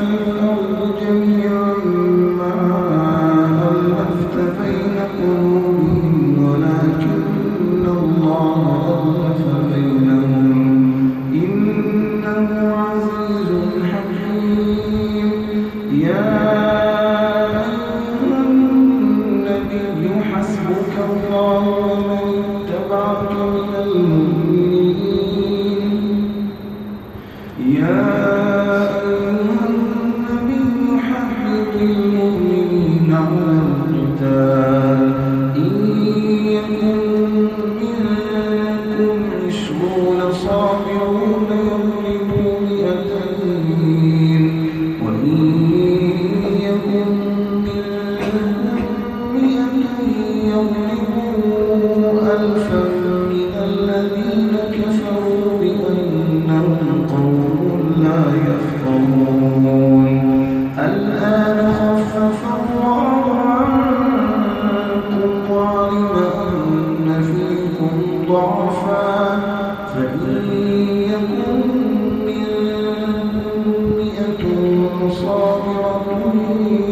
الأرض جميعا.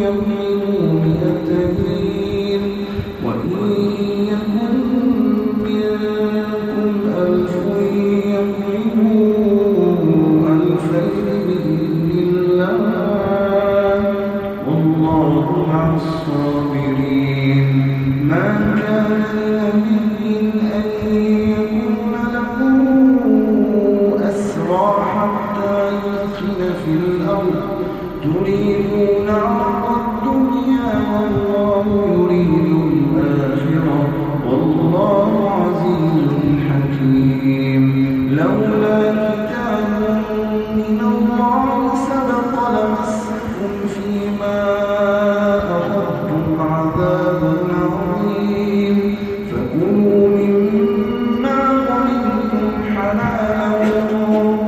يوم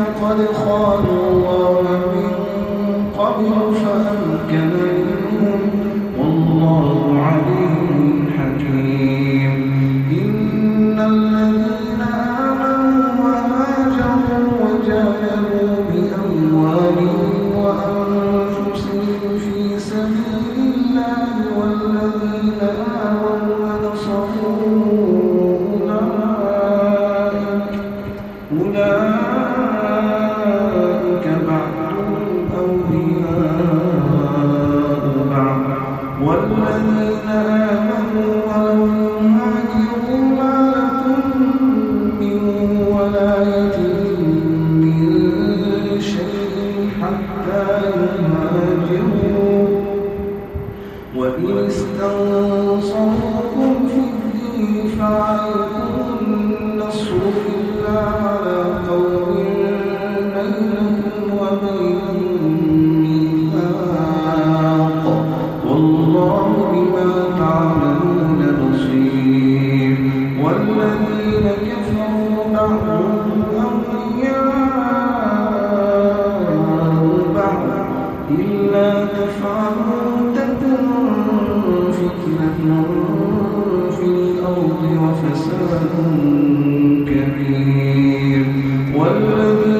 قد خانوا الله إليها راجعون إلا تفعلوا تكن فتنة في الأرض وفساد كبير. والذين